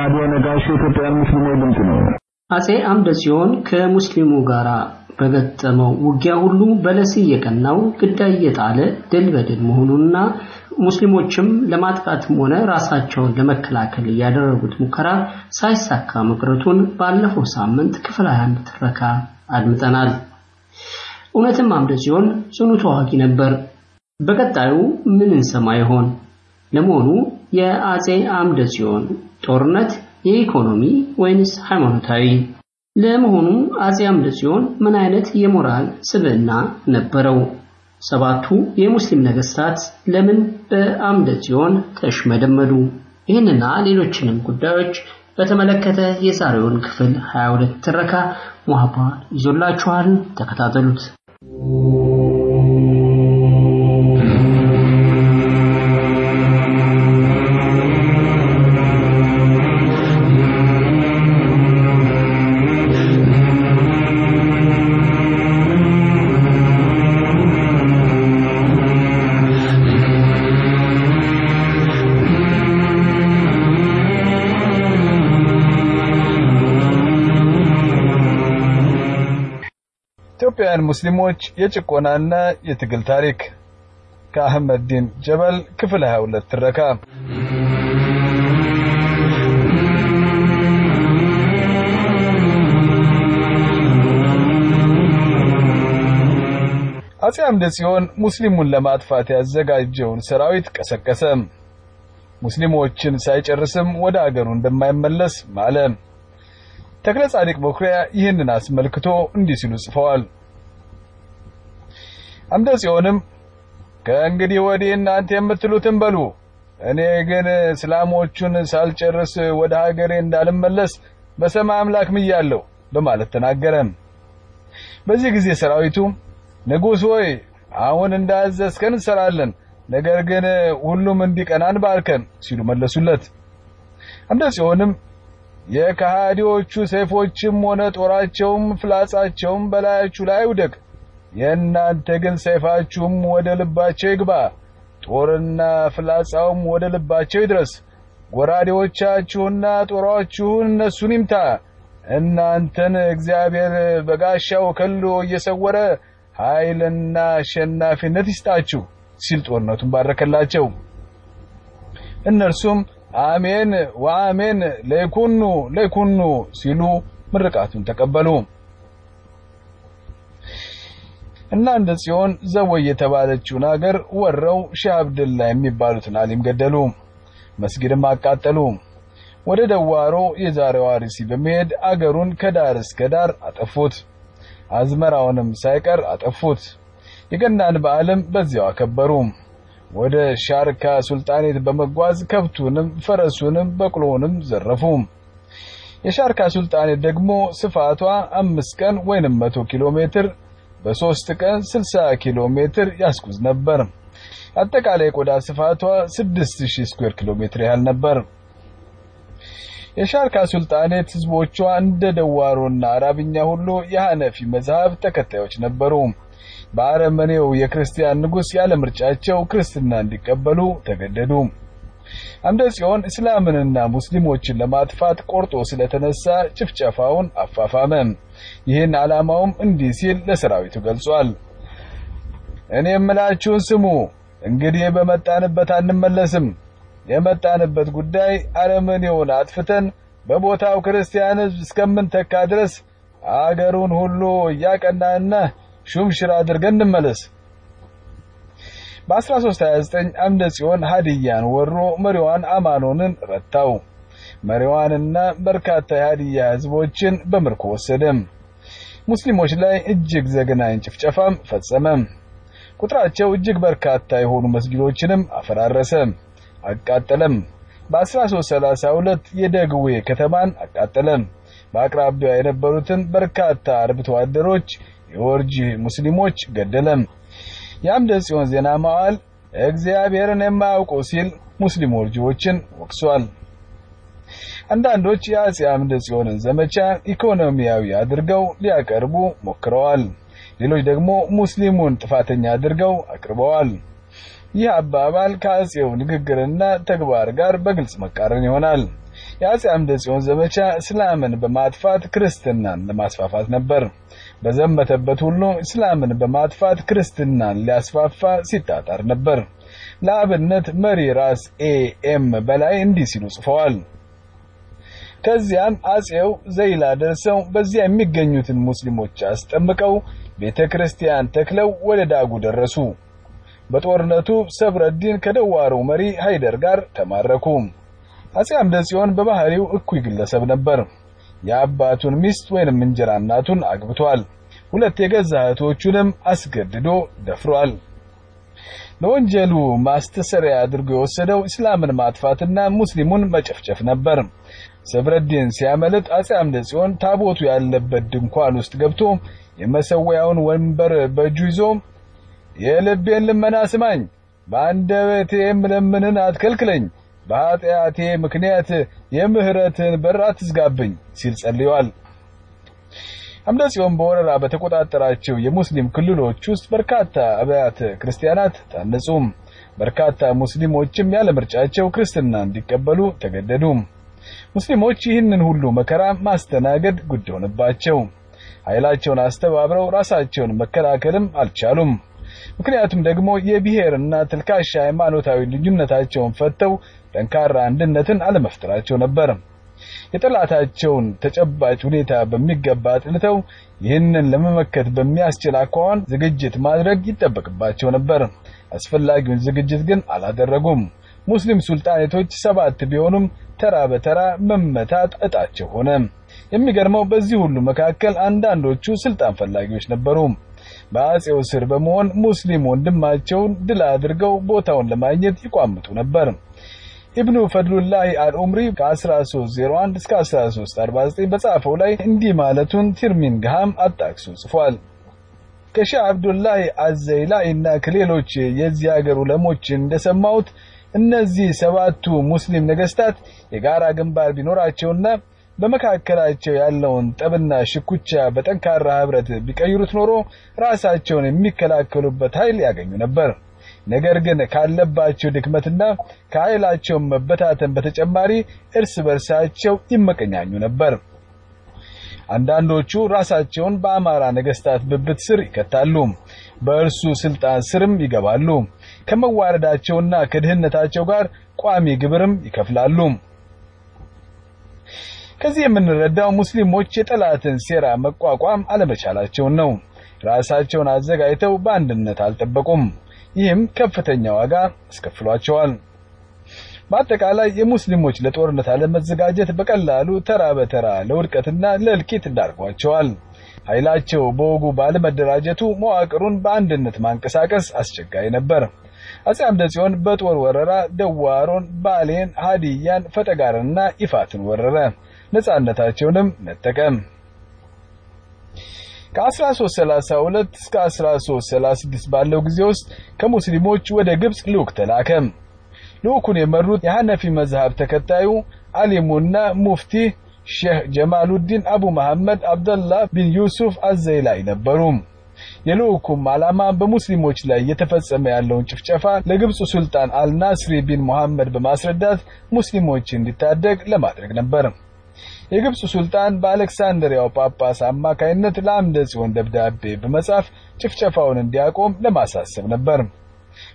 ራዲዮ ነጋሽ የኢትዮጵያን ሙስሊሞች ድምፅ ነው። አጼ አምደ ጽዮን ከሙስሊሙ ጋር በገጠመው ውጊያ ሁሉ በለስ እየቀናው ግዳይ እየጣለ ድል በድል መሆኑንና ሙስሊሞችም ለማጥቃትም ሆነ ራሳቸውን ለመከላከል ያደረጉት ሙከራ ሳይሳካ መቅረቱን ባለፈው ሳምንት ክፍል 21 ትረካ አድምጠናል። እውነትም አምደ ጽዮን ጽኑ ተዋጊ ነበር። በቀጣዩ ምን እንሰማ ይሆን? ለመሆኑ የአጼ አምደ ጽዮን ጦርነት የኢኮኖሚ ወይንስ ሃይማኖታዊ? ለመሆኑ አጼ አምደ ጽዮን ምን አይነት የሞራል ስብዕና ነበረው? ሰባቱ የሙስሊም ነገስታት ለምን በአምደ ጽዮን ተሽመደመዱ? ይህንና ሌሎችንም ጉዳዮች በተመለከተ የዛሬውን ክፍል 22 ትረካ ሙሀባ ይዞላችኋል። ተከታተሉት። ኢትዮጵያውያን ሙስሊሞች የጭቆናና የትግል ታሪክ ከአህመድ ዲን ጀበል ክፍል 22 ትረካ አጼ አምደ ጽዮን ሙስሊሙን ለማጥፋት ያዘጋጀውን ሰራዊት ቀሰቀሰ። ሙስሊሞችን ሳይጨርስም ወደ አገሩ እንደማይመለስ ማለ። ተክለ ጻድቅ በኩሪያ ይህንን አስመልክቶ እንዲህ ሲሉ ጽፈዋል። አምደ ጽዮንም ከእንግዲህ ወዲህ እናንተ የምትሉትን በሉ፣ እኔ ግን እስላሞቹን ሳልጨርስ ወደ ሀገሬ እንዳልመለስ በሰማይ አምላክ ምያለሁ በማለት ተናገረ። በዚህ ጊዜ ሰራዊቱ ንጉሥ ሆይ አሁን እንዳዘዝከን እንሰራለን፣ ነገር ግን ሁሉም እንዲቀናን ባርከን ሲሉ መለሱለት። አምደ ጽዮንም የከሃዲዎቹ ሰይፎችም ሆነ ጦራቸውም ፍላጻቸውም በላያችሁ ላይ ይውደቅ፣ የእናንተ ግን ሰይፋችሁም ወደ ልባቸው ይግባ፣ ጦርና ፍላጻውም ወደ ልባቸው ይድረስ። ጎራዴዎቻችሁና ጦራችሁን እነሱን ይምታ። እናንተን እግዚአብሔር በጋሻው ከልሎ እየሰወረ ኃይልና አሸናፊነት ይስጣችሁ ሲል ጦርነቱን ባረከላቸው። እነርሱም አሜን ወአሜን ለይኩኑ ለይኩኑ ሲሉ ምርቃቱን ተቀበሉ። እና እንደ ጽዮን ዘወይ የተባለችውን አገር ወረው ሼህ አብደላ የሚባሉትን አሊም ገደሉ። መስጊድም አቃጠሉ። ወደ ደዋሮ የዛሬዋ አርሲ በመሄድ አገሩን ከዳር እስከ ዳር አጠፉት። አዝመራውንም ሳይቀር አጠፉት። የገናን በዓልም በዚያው አከበሩ። ወደ ሻርካ ሱልጣኔት በመጓዝ ከብቱንም ፈረሱንም በቅሎውንም ዘረፉ። የሻርካ ሱልጣኔት ደግሞ ስፋቷ አምስት ቀን ወይንም መቶ ኪሎ ሜትር በሶስት ቀን 60 ኪሎ ሜትር ያስጉዝ ነበር። አጠቃላይ የቆዳ ስፋቷ 6000 square ኪሎ ሜትር ያህል ነበር። የሻርካ ሱልጣኔት ህዝቦቿ እንደ ደዋሮና አራብኛ ሁሉ የሐነፊ መዝሐብ ተከታዮች ነበሩ። በአረመኔው የክርስቲያን ንጉስ ያለ ምርጫቸው ክርስትና እንዲቀበሉ ተገደዱ። አምደ ጽዮን እስላምንና ሙስሊሞችን ለማጥፋት ቆርጦ ስለተነሳ ጭፍጨፋውን አፋፋመ። ይህን ዓላማውም እንዲህ ሲል ለሰራዊቱ ገልጿል። እኔ የምላችሁን ስሙ፣ እንግዲህ በመጣንበት አንመለስም። የመጣንበት ጉዳይ አረመኔውን አጥፍተን በቦታው ክርስቲያን ህዝብ እስከምንተካ ድረስ አገሩን ሁሉ እያቀናንና ሹምሽር አድርገን እንመለስ። በ1329 አምደ ጽዮን ሀዲያን ወሮ መሪዋን አማኖንን ረታው። መሪዋንና በርካታ የሀዲያ ህዝቦችን በምርኮ ወሰደ። ሙስሊሞች ላይ እጅግ ዘግናኝ ጭፍጨፋም ፈጸመ። ቁጥራቸው እጅግ በርካታ የሆኑ መስጊዶችንም አፈራረሰ፣ አቃጠለም። በ1332 የደግዌ ከተማን አቃጠለ። በአቅራቢያው የነበሩትን በርካታ አርብቶ አደሮች የወርጂ ሙስሊሞች ገደለም። የአምደ ጽዮን ዜና መዋዕል እግዚአብሔርን የማያውቁ ሲል ሙስሊም ወርጂዎችን ወቅሷል። አንዳንዶች የአጼ አምደ ጽዮንን ዘመቻ ኢኮኖሚያዊ አድርገው ሊያቀርቡ ሞክረዋል። ሌሎች ደግሞ ሙስሊሙን ጥፋተኛ አድርገው አቅርበዋል። ይህ አባባል ከአጼው ንግግርና ተግባር ጋር በግልጽ መቃረን ይሆናል። የአጼ አምደ ጽዮን ዘመቻ እስላምን በማጥፋት ክርስትናን ለማስፋፋት ነበር። በዘመተበት ሁሉ እስላምን በማጥፋት ክርስትናን ሊያስፋፋ ሲጣጣር ነበር። ለአብነት መሪ ራስ ኤኤም በላይ እንዲህ ሲሉ ጽፈዋል። ከዚያም አጼው ዘይላ ደርሰው በዚያ የሚገኙትን ሙስሊሞች አስጠምቀው ቤተ ክርስቲያን ተክለው ወደ ዳጉ ደረሱ። በጦርነቱ ሰብረዲን ከደዋሮው መሪ ሃይደር ጋር ተማረኩ። አጼ አምደ ጽዮን በባህሪው እኩይ ግለሰብ ነበር። የአባቱን ሚስት ወይንም እንጀራ እናቱን አግብቷል። ሁለት የገዛ እህቶቹንም አስገድዶ ደፍሯል። ለወንጀሉ ማስተሰሪያ አድርጎ የወሰደው እስላምን ማጥፋትና ሙስሊሙን መጨፍጨፍ ነበር። ሰብረዲን ሲያመልጥ አጼ አምደ ጽዮን ታቦቱ ያለበት ድንኳን ውስጥ ገብቶ የመሰዊያውን ወንበር በእጁ ይዞ የልቤን ልመና ስማኝ፣ በአንደበቴ የምለምንን አትከልክለኝ፣ በኃጢአቴ ምክንያት የምህረትን በር አትዝጋብኝ ሲል ጸልየዋል። አምደ በወረራ በተቆጣጠራቸው የሙስሊም ክልሎች ውስጥ በርካታ አብያተ ክርስቲያናት ታነጹ። በርካታ ሙስሊሞችም ያለ ምርጫቸው ክርስትና እንዲቀበሉ ተገደዱ። ሙስሊሞች ይህንን ሁሉ መከራ ማስተናገድ ግድ ሆነባቸው። ኃይላቸውን አስተባብረው ራሳቸውን መከላከልም አልቻሉም። ምክንያቱም ደግሞ የብሔርና ትልካሻ ሃይማኖታዊ ልዩነታቸውን ፈተው ጠንካራ አንድነትን አለመፍጠራቸው ነበር። የጠላታቸውን ተጨባጭ ሁኔታ በሚገባ አጥንተው ይህንን ለመመከት በሚያስችል አኳኋን ዝግጅት ማድረግ ይጠበቅባቸው ነበር። አስፈላጊውን ዝግጅት ግን አላደረጉም። ሙስሊም ሱልጣኔቶች ሰባት ቢሆኑም ተራ በተራ መመታት እጣቸው ሆነ። የሚገርመው በዚህ ሁሉ መካከል አንዳንዶቹ ስልጣን ፈላጊዎች ነበሩ። በአጼው ስር በመሆን ሙስሊም ወንድማቸውን ድል አድርገው ቦታውን ለማግኘት ይቋምጡ ነበር። ኢብኑ ፈድሉላህ አልኡምሪ ከ1301 እስከ 1349 በጻፈው ላይ እንዲህ ማለቱን ቲርሚንግሃም አጣቅሶ ጽፏል። ከሼህ አብዱላህ አዘይላይ እና ከሌሎች የዚህ ሀገር ዑለሞች እንደሰማሁት እነዚህ ሰባቱ ሙስሊም ነገስታት የጋራ ግንባር ቢኖራቸውና በመካከላቸው ያለውን ጠብና ሽኩቻ በጠንካራ ህብረት ቢቀይሩት ኖሮ ራሳቸውን የሚከላከሉበት ኃይል ያገኙ ነበር። ነገር ግን ካለባቸው ድክመትና ከኃይላቸው መበታተን በተጨማሪ እርስ በርሳቸው ይመቀኛኙ ነበር። አንዳንዶቹ ራሳቸውን በአማራ ነገስታት ብብት ስር ይከታሉ፣ በእርሱ ስልጣን ስርም ይገባሉ። ከመዋረዳቸውና ከድህነታቸው ጋር ቋሚ ግብርም ይከፍላሉ። ከዚህ የምንረዳው ሙስሊሞች የጠላትን ሴራ መቋቋም አለመቻላቸውን ነው። ራሳቸውን አዘጋጅተው በአንድነት አልጠበቁም። ይህም ከፍተኛ ዋጋ አስከፍሏቸዋል። በአጠቃላይ የሙስሊሞች ለጦርነት አለመዘጋጀት በቀላሉ ተራ በተራ ለውድቀትና ለእልቂት ዳርጓቸዋል። ኃይላቸው በወጉ ባለመደራጀቱ መዋቅሩን በአንድነት ማንቀሳቀስ አስቸጋሪ ነበር። አጼ አምደ ጽዮን በጦር ወረራ ደዋሮን፣ ባሌን፣ ሀዲያን፣ ፈጠጋርንና ይፋትን ወረረ። ነጻነታቸውንም ነጠቀ። ከ1332 እስከ 1336 ባለው ጊዜ ውስጥ ከሙስሊሞች ወደ ግብጽ ልዑክ ተላከ። ልዑኩን የመሩት የሐነፊ መዝሃብ ተከታዩ ዓሊሙና ሙፍቲ ሼህ ጀማሉዲን አቡ መሐመድ አብደላህ ቢን ዩሱፍ አዘይላይ ነበሩ። የልዑኩም ዓላማ በሙስሊሞች ላይ እየተፈጸመ ያለውን ጭፍጨፋ ለግብፁ ሱልጣን አልናስሪ ቢን መሐመድ በማስረዳት ሙስሊሞች እንዲታደግ ለማድረግ ነበር። የግብፁ ሱልጣን በአሌክሳንድሪያው ጳጳስ አማካይነት ለአምደ ጽዮን ደብዳቤ በመጻፍ ጭፍጨፋውን እንዲያቆም ለማሳሰብ ነበር።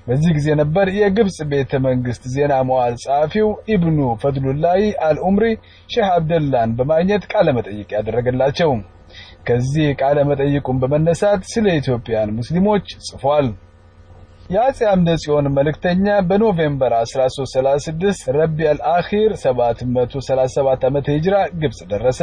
በዚህ ጊዜ ነበር የግብጽ ቤተ መንግስት ዜና መዋዕል ጸሐፊው ኢብኑ ፈድሉላሂ አልኡምሪ ሼህ አብደላን በማግኘት ቃለ መጠይቅ ያደረገላቸው። ከዚህ ቃለ መጠይቁን በመነሳት ስለ ኢትዮጵያውያን ሙስሊሞች ጽፏል። የአጼ አምደ ጽዮን መልእክተኛ በኖቬምበር 1336 ረቢዕ አልአኺር 737 ዓመተ ሂጅራ ግብጽ ደረሰ።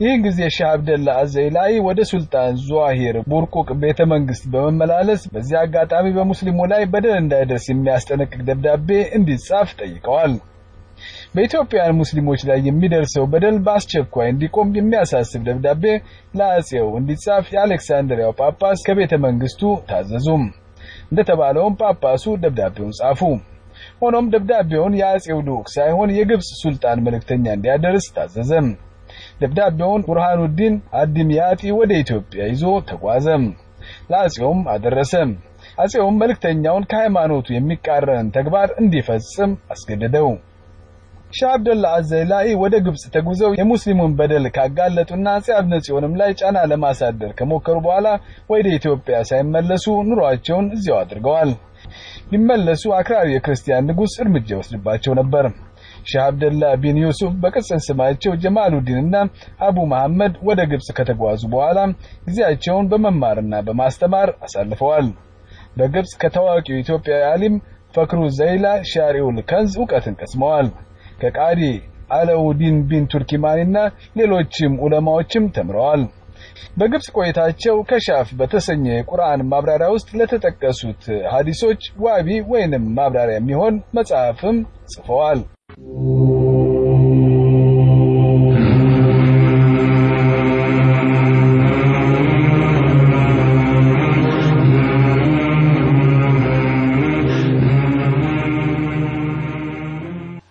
ይህን ጊዜ ሼህ አብደላ አዘይላይ ወደ ሱልጣን ዙዋሂር ቡርቁቅ ቤተ መንግስት በመመላለስ በዚህ አጋጣሚ በሙስሊሙ ላይ በደል እንዳይደርስ የሚያስጠነቅቅ ደብዳቤ እንዲጻፍ ጠይቀዋል። በኢትዮጵያውያን ሙስሊሞች ላይ የሚደርሰው በደል በአስቸኳይ እንዲቆም የሚያሳስብ ደብዳቤ ለአጼው እንዲጻፍ የአሌክሳንድሪያው ጳጳስ ከቤተ መንግስቱ ታዘዙ። እንደተባለውም ጳጳሱ ደብዳቤውን ጻፉ። ሆኖም ደብዳቤውን የአጼው ልዑክ ሳይሆን የግብጽ ሱልጣን መልእክተኛ እንዲያደርስ ታዘዘ። ደብዳቤውን ቡርሃኑዲን አድሚያጢ ወደ ኢትዮጵያ ይዞ ተጓዘ። ለአጼውም አደረሰ። አጼውም መልእክተኛውን ከሃይማኖቱ የሚቃረን ተግባር እንዲፈጽም አስገደደው። ሼህ አብደላ አዘይላይ ወደ ግብጽ ተጉዘው የሙስሊሙን በደል ካጋለጡና አጼ አምደ ጽዮንም ላይ ጫና ለማሳደር ከሞከሩ በኋላ ወደ ኢትዮጵያ ሳይመለሱ ኑሯቸውን እዚያው አድርገዋል። ቢመለሱ አክራሪ የክርስቲያን ንጉሥ እርምጃ ይወስድባቸው ነበር። ሼህ አብደላ ቢን ዩሱፍ በቅጽል ስማቸው ጀማሉዲንና አቡ መሐመድ ወደ ግብጽ ከተጓዙ በኋላ ጊዜያቸውን በመማርና በማስተማር አሳልፈዋል። በግብጽ ከታዋቂው ኢትዮጵያዊ ዓሊም ፈክሩ ዘይላ ሻሪኡል ከንዝ ዕውቀትን ቀስመዋል። ከቃዲ አለውዲን ቢን ቱርኪማኒና ሌሎችም ዑለማዎችም ተምረዋል። በግብጽ ቆይታቸው ከሻፍ በተሰኘ የቁርአን ማብራሪያ ውስጥ ለተጠቀሱት ሐዲሶች ዋቢ ወይንም ማብራሪያ የሚሆን መጽሐፍም ጽፈዋል።